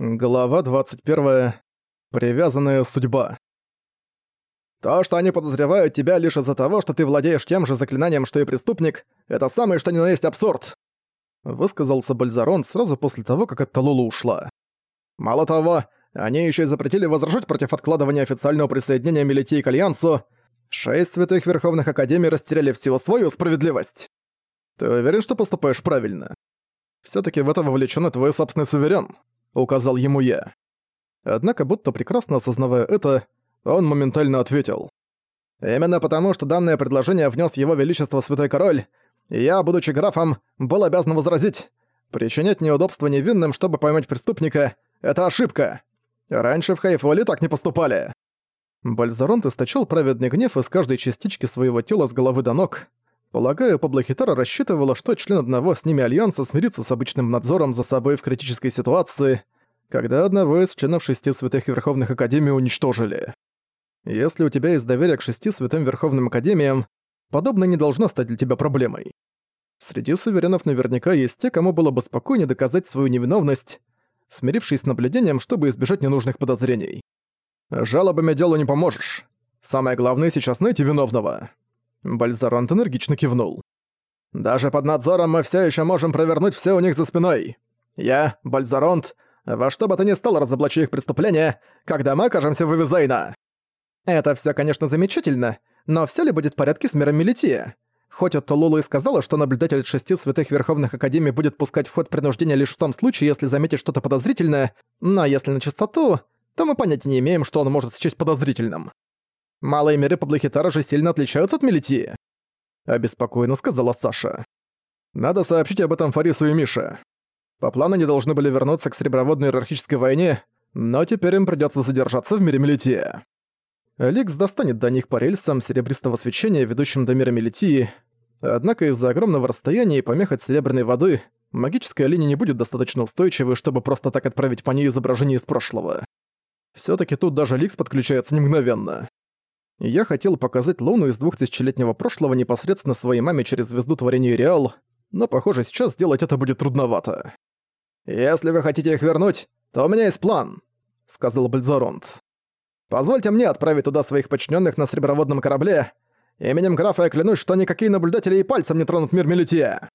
Глава 21. Привязанная судьба. То, что они подозревают тебя лишь из-за того, что ты владеешь тем же заклинанием, что и преступник, это самое что ни на есть абсурд. Высказался Бальзарон сразу после того, как Талула ушла. Мало того, они еще и запретили возражать против откладывания официального присоединения Мелитии к Альянсу. Шесть святых Верховных Академий растеряли всего свою справедливость. Ты уверен, что поступаешь правильно? все таки в это вовлечен твой собственный суверен указал ему я. Однако, будто прекрасно осознавая это, он моментально ответил. «Именно потому, что данное предложение внес его величество Святой Король, я, будучи графом, был обязан возразить. Причинять неудобства невинным, чтобы поймать преступника — это ошибка. Раньше в Хайфоле так не поступали». Бальзаронт источал праведный гнев из каждой частички своего тела с головы до ног. Полагаю, Паблохитара рассчитывала, что член одного с ними альянса смирится с обычным надзором за собой в критической ситуации, когда одного из членов шести святых Верховных Академий уничтожили. Если у тебя есть доверие к шести святым Верховным Академиям, подобное не должно стать для тебя проблемой. Среди суверенов наверняка есть те, кому было бы спокойнее доказать свою невиновность, смирившись с наблюдением, чтобы избежать ненужных подозрений. Жалобами делу не поможешь. Самое главное сейчас найти виновного. Бальзаронт энергично кивнул. «Даже под надзором мы все еще можем провернуть все у них за спиной. Я, Бальзаронт, во что бы то ни стало разоблачу их преступления, когда мы окажемся в Эвизейна». «Это все, конечно, замечательно, но все ли будет в порядке с миром Мелития? Хоть от Толулу и сказала, что наблюдатель шести святых Верховных Академий будет пускать в ход принуждения лишь в том случае, если заметит что-то подозрительное, но если на чистоту, то мы понятия не имеем, что он может счесть подозрительным. Малые миры Паблохитара же сильно отличаются от Мелитии», — обеспокоенно сказала Саша. «Надо сообщить об этом Фарису и Мише. По плану они должны были вернуться к Среброводной иерархической войне, но теперь им придётся задержаться в мире Мелития. Ликс достанет до них по рельсам серебристого свечения, ведущим до мира Мелитии, однако из-за огромного расстояния и помех от серебряной воды магическая линия не будет достаточно устойчивой, чтобы просто так отправить по ней изображение из прошлого. Всё-таки тут даже Ликс подключается не мгновенно. Я хотел показать Луну из двухтысячелетнего прошлого непосредственно своей маме через звезду творения Реал, но, похоже, сейчас сделать это будет трудновато. «Если вы хотите их вернуть, то у меня есть план», — сказал Бальзаронт. «Позвольте мне отправить туда своих подчиненных на среброводном корабле. Именем графа я клянусь, что никакие наблюдатели и пальцем не тронут мир Мелития.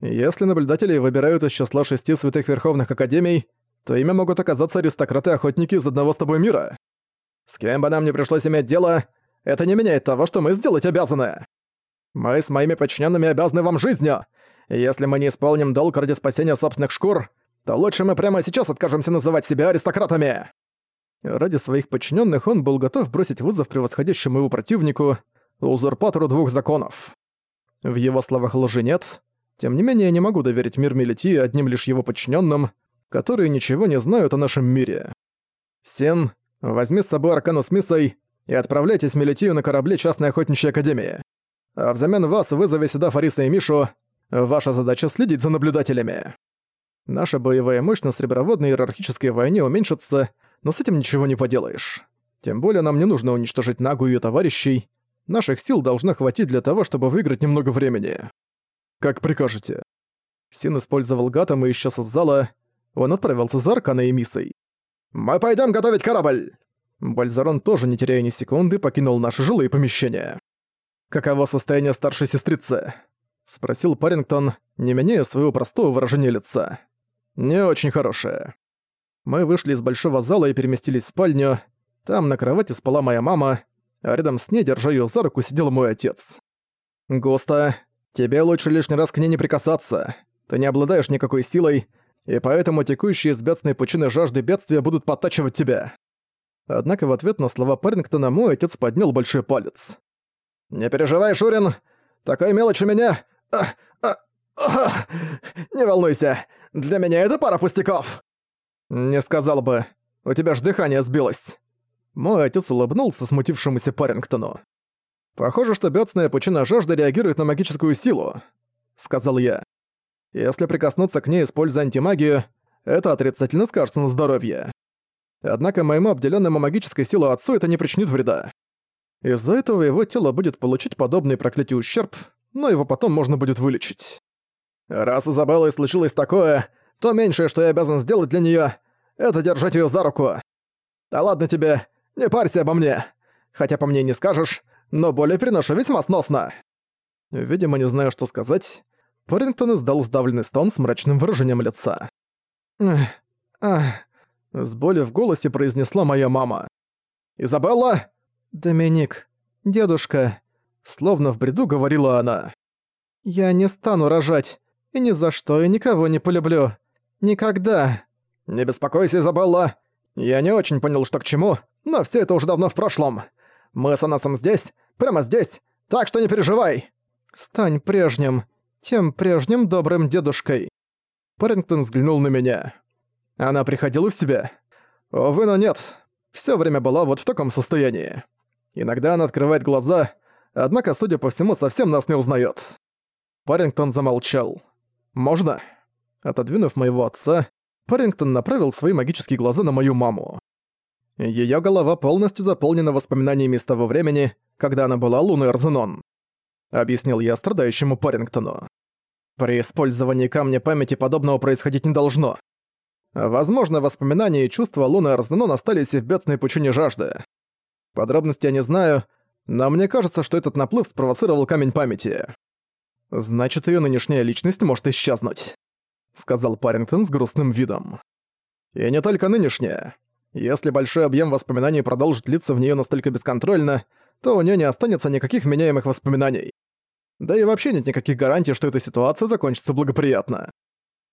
Если наблюдатели выбирают из числа шести святых верховных академий, то ими могут оказаться аристократы-охотники из одного с тобой мира. С кем бы нам ни пришлось иметь дело, это не меняет того, что мы сделать обязаны. Мы с моими подчиненными обязаны вам жизнью. Если мы не исполним долг ради спасения собственных шкур, то лучше мы прямо сейчас откажемся называть себя аристократами. Ради своих подчиненных он был готов бросить вызов превосходящему его противнику, узурпатору двух законов. В его словах лжи нет. Тем не менее, я не могу доверить мир Мелити одним лишь его подчиненным, которые ничего не знают о нашем мире. Сен, Возьми с собой Аркану с Миссой и отправляйтесь в Мелитию на корабле частной охотничьей академии. А взамен вас вызови сюда Фариса и Мишу. Ваша задача следить за наблюдателями. Наша боевая мощь на среброводной иерархической войне уменьшится, но с этим ничего не поделаешь. Тем более нам не нужно уничтожить Нагу и её товарищей. Наших сил должно хватить для того, чтобы выиграть немного времени. Как прикажете. Син использовал гатом и исчез из зала. Он отправился за Арканой и Миссой. «Мы пойдем готовить корабль!» Бальзарон тоже, не теряя ни секунды, покинул наши жилые помещения. «Каково состояние старшей сестрицы?» — спросил Парингтон, не меняя своего простого выражения лица. «Не очень хорошее». Мы вышли из большого зала и переместились в спальню. Там на кровати спала моя мама, а рядом с ней, держа её за руку, сидел мой отец. «Густа, тебе лучше лишний раз к ней не прикасаться. Ты не обладаешь никакой силой, и поэтому текущие из бедственной пучины жажды бедствия будут подтачивать тебя». Однако в ответ на слова Парингтона мой отец поднял большой палец. «Не переживай, Шурин, такая мелочь у меня... А, а, а, не волнуйся, для меня это пара пустяков!» «Не сказал бы, у тебя ж дыхание сбилось». Мой отец улыбнулся смутившемуся Парингтону. «Похоже, что бедственная пучина жажды реагирует на магическую силу», — сказал я. Если прикоснуться к ней, используя антимагию, это отрицательно скажется на здоровье. Однако моему обделенному магической силой отцу это не причинит вреда. Из-за этого его тело будет получить подобный проклятий ущерб, но его потом можно будет вылечить. Раз Изабеллой случилось такое, то меньшее, что я обязан сделать для неё, это держать её за руку. Да ладно тебе, не парься обо мне. Хотя по мне не скажешь, но боли приношу весьма сносно. Видимо, не знаю, что сказать, Парингтон издал сдавленный стон с мрачным выражением лица. «Ах, ах», — с болью в голосе произнесла моя мама. «Изабелла?» «Доминик, дедушка», — словно в бреду говорила она. «Я не стану рожать, и ни за что и никого не полюблю. Никогда». «Не беспокойся, Изабелла. Я не очень понял, что к чему, но все это уже давно в прошлом. Мы с Анасом здесь, прямо здесь, так что не переживай». «Стань прежним, тем прежним добрым дедушкой». Парингтон взглянул на меня. Она приходила в себя? Увы, но нет. Всё время была вот в таком состоянии. Иногда она открывает глаза, однако, судя по всему, совсем нас не узнает. Парингтон замолчал. «Можно?» Отодвинув моего отца, Парингтон направил свои магические глаза на мою маму. Её голова полностью заполнена воспоминаниями из того времени, когда она была Луной Арзенон. Объяснил я страдающему Парингтону. При использовании камня памяти подобного происходить не должно. Возможно, воспоминания и чувства Луны Арзенон остались и в бедственной пучине жажды. Подробности я не знаю, но мне кажется, что этот наплыв спровоцировал камень памяти. Значит, её нынешняя личность может исчезнуть», — сказал Парингтон с грустным видом. «И не только нынешняя. Если большой объем воспоминаний продолжит длиться в неё настолько бесконтрольно, то у неё не останется никаких меняемых воспоминаний. Да и вообще нет никаких гарантий, что эта ситуация закончится благоприятно.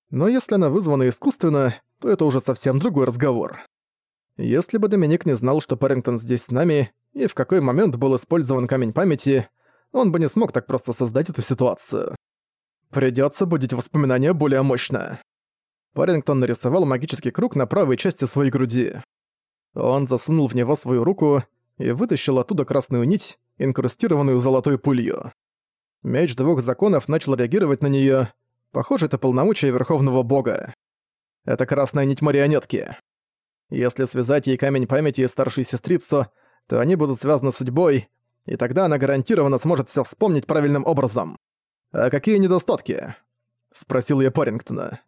Но если она вызвана искусственно, то это уже совсем другой разговор. Если бы Доминик не знал, что Парингтон здесь с нами, и в какой момент был использован камень памяти, он бы не смог так просто создать эту ситуацию. Придётся будить воспоминания более мощно. Парингтон нарисовал магический круг на правой части своей груди. Он засунул в него свою руку и вытащил оттуда красную нить, инкрустированную золотой пылью. Меч двух законов начал реагировать на неё. Похоже, это полномочия Верховного Бога. Это красная нить марионетки. Если связать ей камень памяти и старшую сестрицу, то они будут связаны судьбой, и тогда она гарантированно сможет всё вспомнить правильным образом. «А какие недостатки?» — спросил я Парингтона.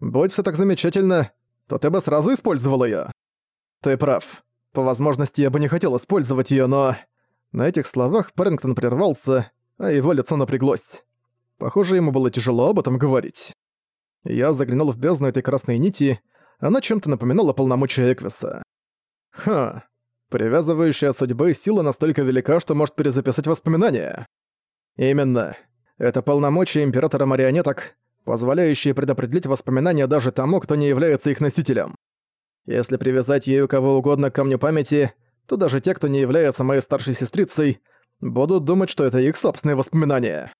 «Будь всё так замечательно, то ты бы сразу использовал её». «Ты прав. По возможности я бы не хотел использовать её, но...» На этих словах Парингтон прервался, а его лицо напряглось. Похоже, ему было тяжело об этом говорить. Я заглянул в бездну этой красной нити, она чем-то напоминала полномочия Эквиса. Ха, привязывающая судьбы сила настолько велика, что может перезаписать воспоминания. Именно. Это полномочия Императора Марионеток, позволяющие предопределить воспоминания даже тому, кто не является их носителем. Если привязать ею кого угодно к камню памяти, то даже те, кто не является моей старшей сестрицей, будут думать, что это их собственные воспоминания.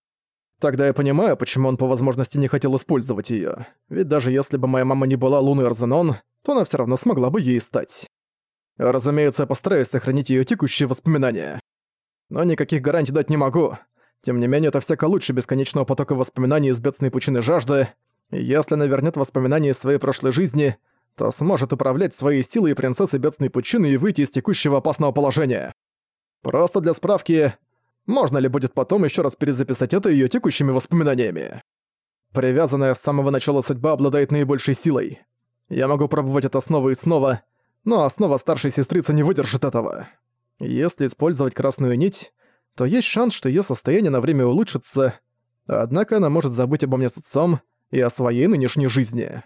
Тогда я понимаю, почему он по возможности не хотел использовать её. Ведь даже если бы моя мама не была Луной Арзенон, то она всё равно смогла бы ей стать. Разумеется, я постараюсь сохранить её текущие воспоминания. Но никаких гарантий дать не могу. Тем не менее, это всяко лучше бесконечного потока воспоминаний из бедственной пучины жажды. Если она вернёт воспоминания из своей прошлой жизни, то сможет управлять своей силой принцессы бедственной пучины и выйти из текущего опасного положения. Просто для справки, можно ли будет потом еще раз перезаписать это ее текущими воспоминаниями. Привязанная с самого начала судьба обладает наибольшей силой. Я могу пробовать это снова и снова, но основа старшей сестрицы не выдержит этого. Если использовать красную нить, то есть шанс, что ее состояние на время улучшится, однако она может забыть обо мне с отцом и о своей нынешней жизни.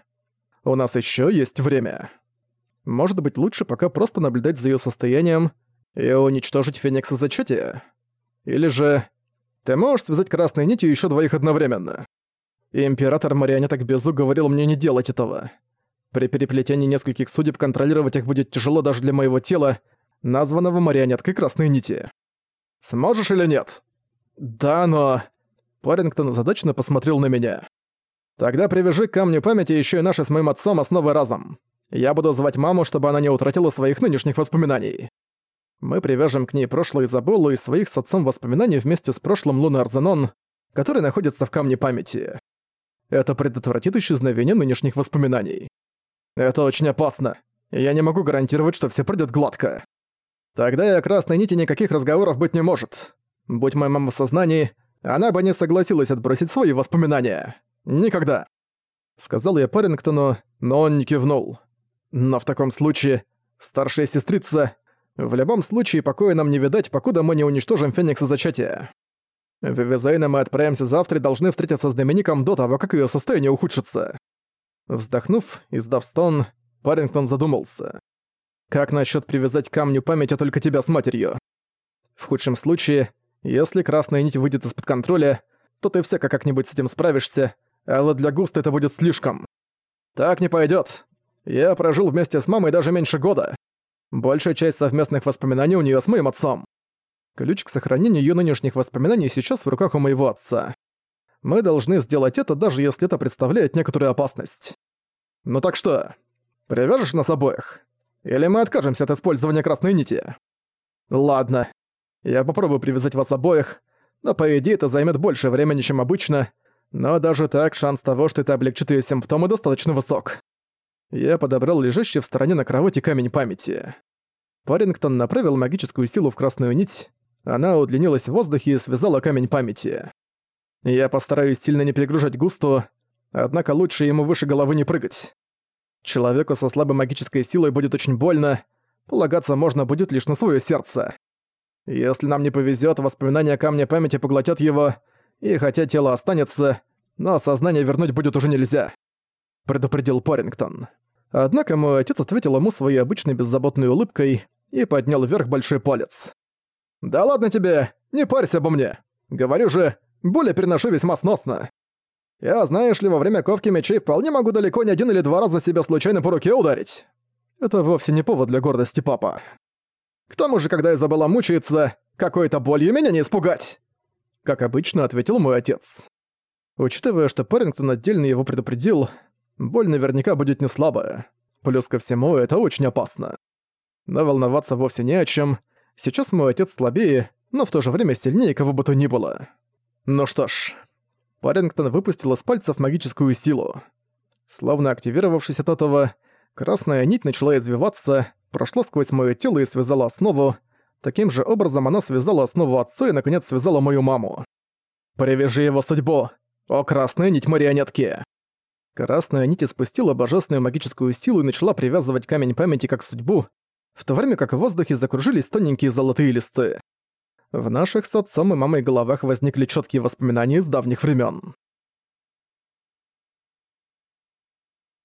У нас еще есть время. Может быть, лучше пока просто наблюдать за ее состоянием и уничтожить Феникса зачатия? Или же... Ты можешь связать красной нитью еще двоих одновременно. Император марионеток Безу говорил мне не делать этого. При переплетении нескольких судеб контролировать их будет тяжело даже для моего тела, названного марионеткой красной нити. Сможешь или нет? Да, но... Парингтон озадаченно посмотрел на меня. Тогда привяжи к камню памяти еще и наши с моим отцом основы разом. Я буду звать маму, чтобы она не утратила своих нынешних воспоминаний. Мы привяжем к ней прошлое Изабеллу и своих с отцом воспоминаний вместе с прошлым Луны Арзенон, который находится в камне памяти. Это предотвратит исчезновение нынешних воспоминаний. Это очень опасно. я не могу гарантировать, что все пройдет гладко. Тогда и о красной нити никаких разговоров быть не может. Будь моя мама в сознании, она бы не согласилась отбросить свои воспоминания. Никогда. Сказал я Парингтону, но он не кивнул. Но в таком случае, старшая сестрица, в любом случае покоя нам не видать, покуда мы не уничтожим Феникса Зачатия. В Вивизейна мы отправимся завтра и должны встретиться с Домиником до того, как ее состояние ухудшится. Вздохнув, издав стон, Парингтон задумался. Как насчет привязать к камню памяти только тебя с матерью? В худшем случае, если красная нить выйдет из-под контроля, то ты всяко как-нибудь с этим справишься, а вот для Густа это будет слишком. Так не пойдет. Я прожил вместе с мамой даже меньше года. Большая часть совместных воспоминаний у нее с моим отцом. Ключ к сохранению ее нынешних воспоминаний сейчас в руках у моего отца. Мы должны сделать это, даже если это представляет некоторую опасность. Ну так что, привяжешь нас обоих? Или мы откажемся от использования красной нити? Ладно. Я попробую привязать вас обоих, но по идее это займет больше времени, чем обычно, но даже так шанс того, что это облегчит ее симптомы, достаточно высок. Я подобрал лежащий в стороне на кровати камень памяти. Парингтон направил магическую силу в красную нить, она удлинилась в воздухе и связала камень памяти. Я постараюсь сильно не перегружать Густу, однако лучше ему выше головы не прыгать. Человеку со слабой магической силой будет очень больно, полагаться можно будет лишь на свое сердце. Если нам не повезет, воспоминания камня памяти поглотят его, и хотя тело останется, но сознание вернуть будет уже нельзя», — предупредил Порингтон. Однако мой отец ответил ему своей обычной беззаботной улыбкой и поднял вверх большой палец. «Да ладно тебе, не парься обо мне. Говорю же, более переношу весьма сносно. Я, знаешь ли, во время ковки мечей вполне могу далеко не один или два раза себя случайно по руке ударить. Это вовсе не повод для гордости, папа. К тому же, когда Изабелла мучается, какой-то болью меня не испугать!» Как обычно, ответил мой отец. Учитывая, что Парингтон отдельно его предупредил, боль наверняка будет не слабая. Плюс ко всему, это очень опасно. Но волноваться вовсе не о чем. Сейчас мой отец слабее, но в то же время сильнее кого бы то ни было. Ну что ж, Парингтон выпустил из пальцев магическую силу. Словно активировавшись от этого, красная нить начала извиваться, прошла сквозь моё тело и связала основу. Таким же образом она связала основу отца и, наконец, связала мою маму. «Привяжи его судьбу! О, красная нить марионетки!» Красная нить испустила божественную магическую силу и начала привязывать камень памяти как судьбу, в то время как в воздухе закружились тоненькие золотые листы. В наших с отцом и мамой головах возникли четкие воспоминания из давних времен.